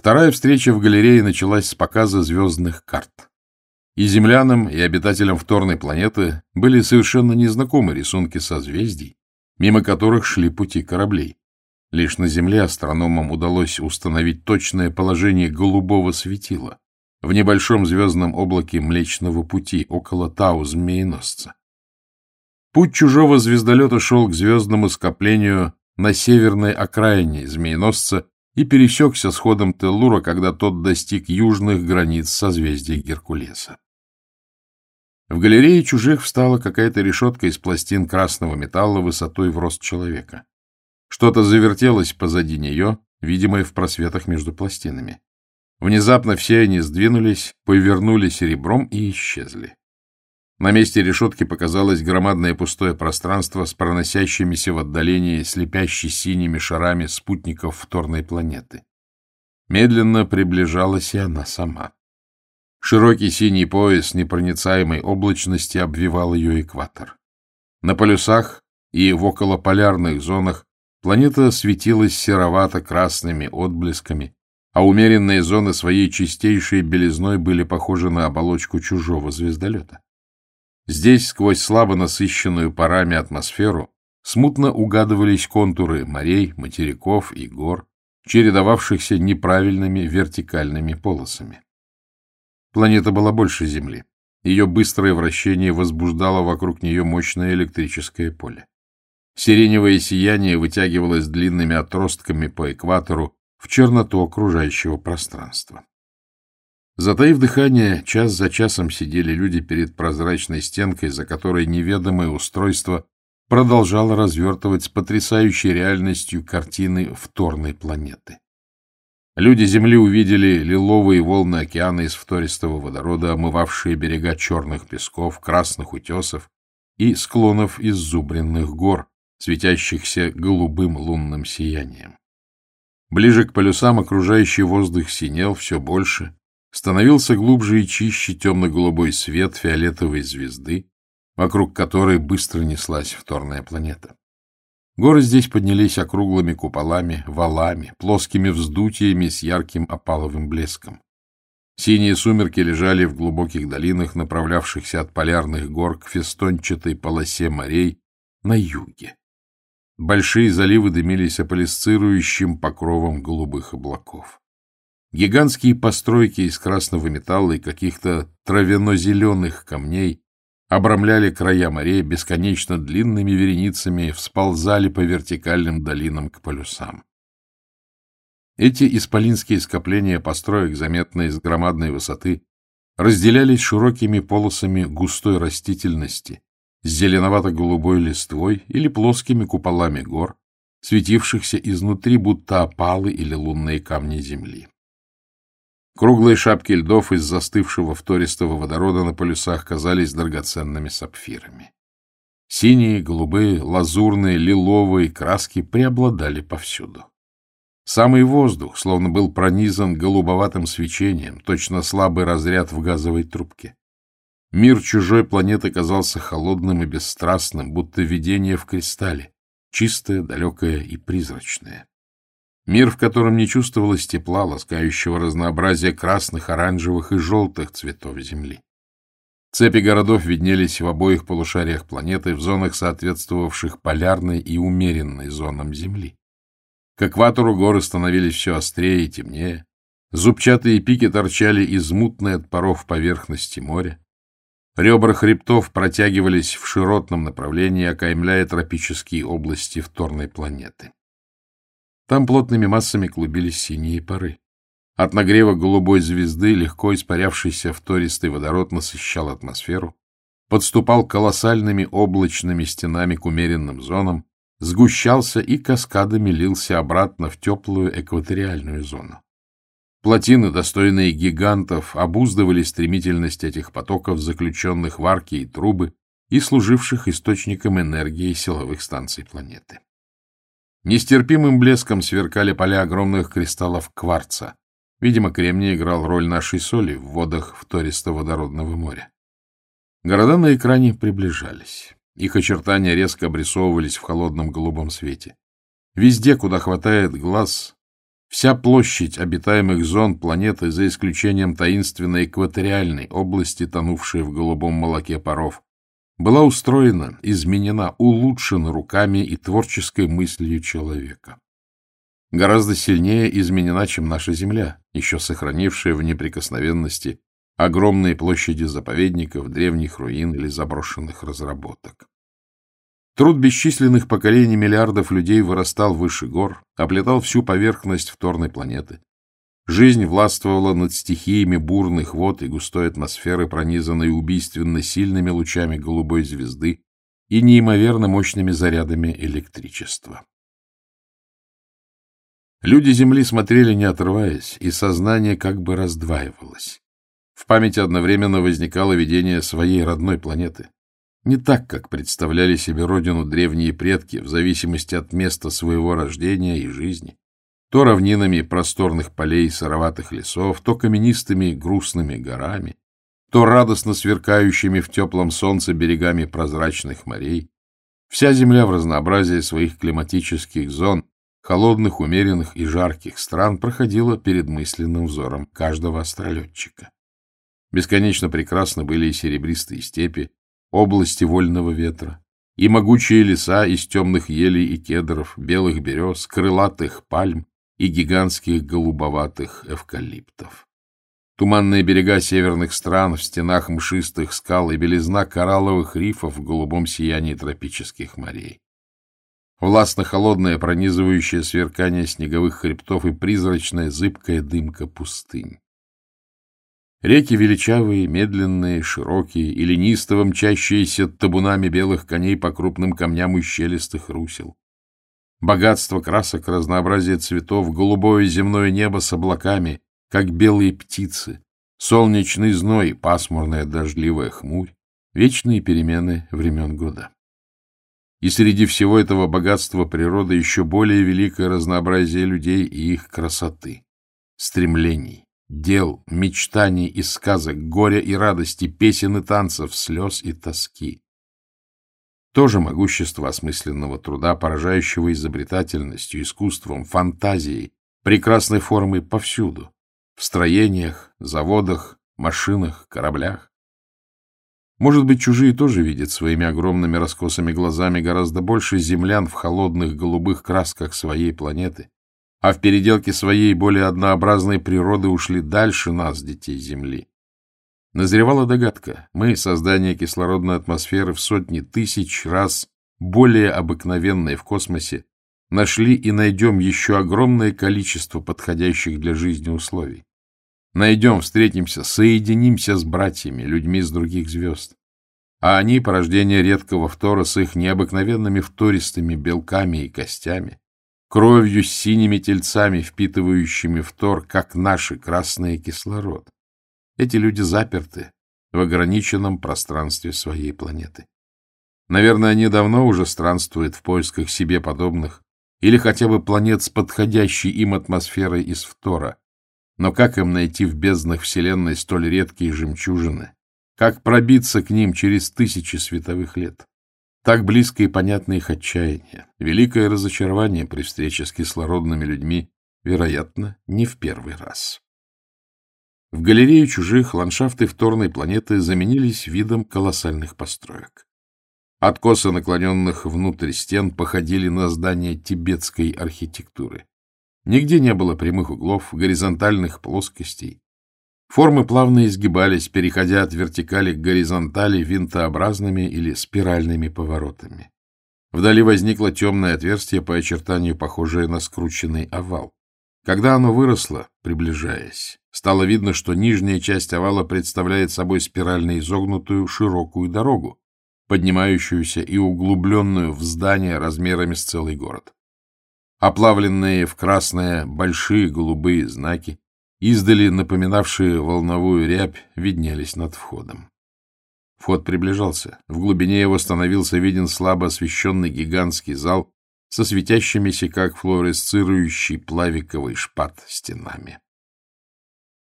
Вторая встреча в галерее началась с показа звездных карт. И землянам, и обитателям вторной планеты были совершенно незнакомы рисунки созвездий, мимо которых шли пути кораблей. Лишь на Земле астрономам удалось установить точное положение голубого светила в небольшом звездном облаке Млечного Пути около Тау-змееносца. Путь чужого звездолета шел к звездному скоплению на северной окраине Змееносца и пересекся с ходом Теллура, когда тот достиг южных границ созвездия Геркулеса. В галерее чужих встала какая-то решетка из пластин красного металла высотой в рост человека. Что-то завертелось позади нее, видимое в просветах между пластинами. Внезапно все они сдвинулись, повернулись ребром и исчезли. На месте решетки показалось громадное пустое пространство с проносящимися в отдалении слепящей синими шарами спутников вторной планеты. Медленно приближалась и она сама. Широкий синий пояс непроницаемой облачности обвивал ее экватор. На полюсах и в околополярных зонах планета светилась серовато-красными отблесками, а умеренные зоны своей чистейшей белизной были похожи на оболочку чужого звездолета. Здесь, сквозь слабо насыщенную парами атмосферу, смутно угадывались контуры морей, материков и гор, чередовавшихся неправильными вертикальными полосами. Планета была больше Земли. Ее быстрое вращение возбуждало вокруг нее мощное электрическое поле. Сиреневое сияние вытягивалось длинными отростками по экватору в черноту окружающего пространства. Затаив дыхание, час за часом сидели люди перед прозрачной стенкой, за которой неведомое устройство продолжало развертывать с потрясающей реальностью картины вторной планеты. Люди Земли увидели лиловые волны океана из втористого водорода, омывавшие берега черных песков, красных утесов и склонов иззубренных гор, светящихся голубым лунным сиянием. Ближе к полюсам окружающий воздух синел все больше, становился глубже и чище темно-голубой свет фиолетовой звезды, вокруг которой быстро неслась вторная планета. Горы здесь поднялись округлыми куполами, валами, плоскими вздутиями с ярким опаловым блеском. Синие сумерки лежали в глубоких долинах, направлявшихся от полярных гор к фестончатой полосе морей на юге. Большие заливы дымились аполисцирующим покровом голубых облаков. Гигантские постройки из красного металла и каких-то травяно-зеленых камней обрамляли края морей бесконечно длинными вереницами, всползали по вертикальным долинам к полюсам. Эти исполинские скопления построек, заметные с громадной высоты, разделялись широкими полосами густой растительности, с зеленовато-голубой листвой или плоскими куполами гор, светившихся изнутри будто опалы или лунные камни земли. Круглые шапки льдов из застывшего втористого водорода на полюсах казались драгоценными сапфирами. Синие, голубые, лазурные, лиловые краски преобладали повсюду. Самый воздух словно был пронизан голубоватым свечением, точно слабый разряд в газовой трубке. Мир чужой планеты казался холодным и бесстрастным, будто видение в кристалле, чистое, далекое и призрачное. Мир, в котором не чувствовалось тепла, ласкающего разнообразия красных, оранжевых и желтых цветов Земли. Цепи городов виднелись в обоих полушариях планеты, в зонах, соответствовавших полярной и умеренной зонам Земли. К экватору горы становились все острее и темнее, зубчатые пики торчали из мутной от паров поверхности моря, ребра хребтов протягивались в широтном направлении, окаймляя тропические области вторной планеты. Там плотными массами клубились синие пары. От нагрева голубой звезды, легко испарявшийся втористый водород, насыщал атмосферу, подступал колоссальными облачными стенами к умеренным зонам, сгущался и каскадами лился обратно в теплую экваториальную зону. Плотины, достойные гигантов, обуздывали стремительность этих потоков, заключенных в арки и трубы и служивших источником энергии силовых станций планеты. Нестерпимым блеском сверкали поля огромных кристаллов кварца. Видимо, кремний играл роль нашей соли в водах втористо-водородного моря. Города на экране приближались. Их очертания резко обрисовывались в холодном голубом свете. Везде, куда хватает глаз, Вся площадь обитаемых зон планеты, за исключением таинственной экваториальной области, тонувшей в голубом молоке паров, была устроена, изменена, улучшена руками и творческой мыслью человека. Гораздо сильнее изменена, чем наша Земля, еще сохранившая в неприкосновенности огромные площади заповедников, древних руин или заброшенных разработок. Труд бесчисленных поколений миллиардов людей вырастал выше гор, оплетал всю поверхность вторной планеты. Жизнь властвовала над стихиями бурных вод и густой атмосферы, пронизанной убийственно сильными лучами голубой звезды и неимоверно мощными зарядами электричества. Люди Земли смотрели, не отрываясь, и сознание как бы раздваивалось. В памяти одновременно возникало видение своей родной планеты. Не так, как представляли себе родину древние предки, в зависимости от места своего рождения и жизни. То равнинами просторных полей и сыроватых лесов, то каменистыми грустными горами, то радостно сверкающими в теплом солнце берегами прозрачных морей. Вся земля в разнообразии своих климатических зон, холодных, умеренных и жарких стран проходила перед мысленным взором каждого астролетчика. Бесконечно прекрасно были и серебристые степи, области вольного ветра, и могучие леса из темных елей и кедров, белых берез, крылатых пальм и гигантских голубоватых эвкалиптов. Туманные берега северных стран в стенах мшистых скал и белизна коралловых рифов в голубом сиянии тропических морей. Властно-холодное пронизывающее сверкание снеговых хребтов и призрачная зыбкая дымка пустынь. Реки величавые, медленные, широкие и ленистово мчащиеся табунами белых коней по крупным камням ущелистых русел. Богатство красок, разнообразие цветов, голубое земное небо с облаками, как белые птицы, солнечный зной, пасмурная дождливая хмурь, вечные перемены времен года. И среди всего этого богатства природы еще более великое разнообразие людей и их красоты, стремлений, дел, мечтаний и сказок, горя и радости, песен и танцев, слез и тоски. Тоже могущество осмысленного труда, поражающего изобретательностью, искусством, фантазией, прекрасной формой повсюду, в строениях, заводах, машинах, кораблях. Может быть, чужие тоже видят своими огромными раскосыми глазами гораздо больше землян в холодных голубых красках своей планеты, а в переделке своей более однообразной природы ушли дальше нас, детей Земли. Назревала догадка. Мы — создание кислородной атмосферы в сотни тысяч раз более обыкновенной в космосе, нашли и найдем еще огромное количество подходящих для жизни условий. Найдем, встретимся, соединимся с братьями, людьми с других звезд. А они — порождение редкого фтора с их необыкновенными втористыми белками и костями, кровью с синими тельцами, впитывающими втор, как наши, красный кислород. Эти люди заперты в ограниченном пространстве своей планеты. Наверное, они давно уже странствуют в поисках себе подобных или хотя бы планет с подходящей им атмосферой из фтора. Но как им найти в безднах Вселенной столь редкие жемчужины? Как пробиться к ним через тысячи световых лет? Так близко и понятно их отчаяние. Великое разочарование при встрече с кислородными людьми, вероятно, не в первый раз. В галерее чужих ландшафты вторной планеты заменились видом колоссальных построек. Откосы наклоненных внутрь стен походили на здания тибетской архитектуры. Нигде не было прямых углов, горизонтальных плоскостей, Формы плавно изгибались, переходя от вертикали к горизонтали винтообразными или спиральными поворотами. Вдали возникло темное отверстие по очертанию, похожее на скрученный овал. Когда оно выросло, приближаясь, стало видно, что нижняя часть овала представляет собой спирально изогнутую широкую дорогу, поднимающуюся и углубленную в здание размерами с целый город. Оплавленные в красное большие голубые знаки Издали, напоминавшие волновую рябь, виднелись над входом. Вход приближался. В глубине его становился виден слабо освещенный гигантский зал со светящимися, как флуоресцирующий плавиковый шпат, стенами.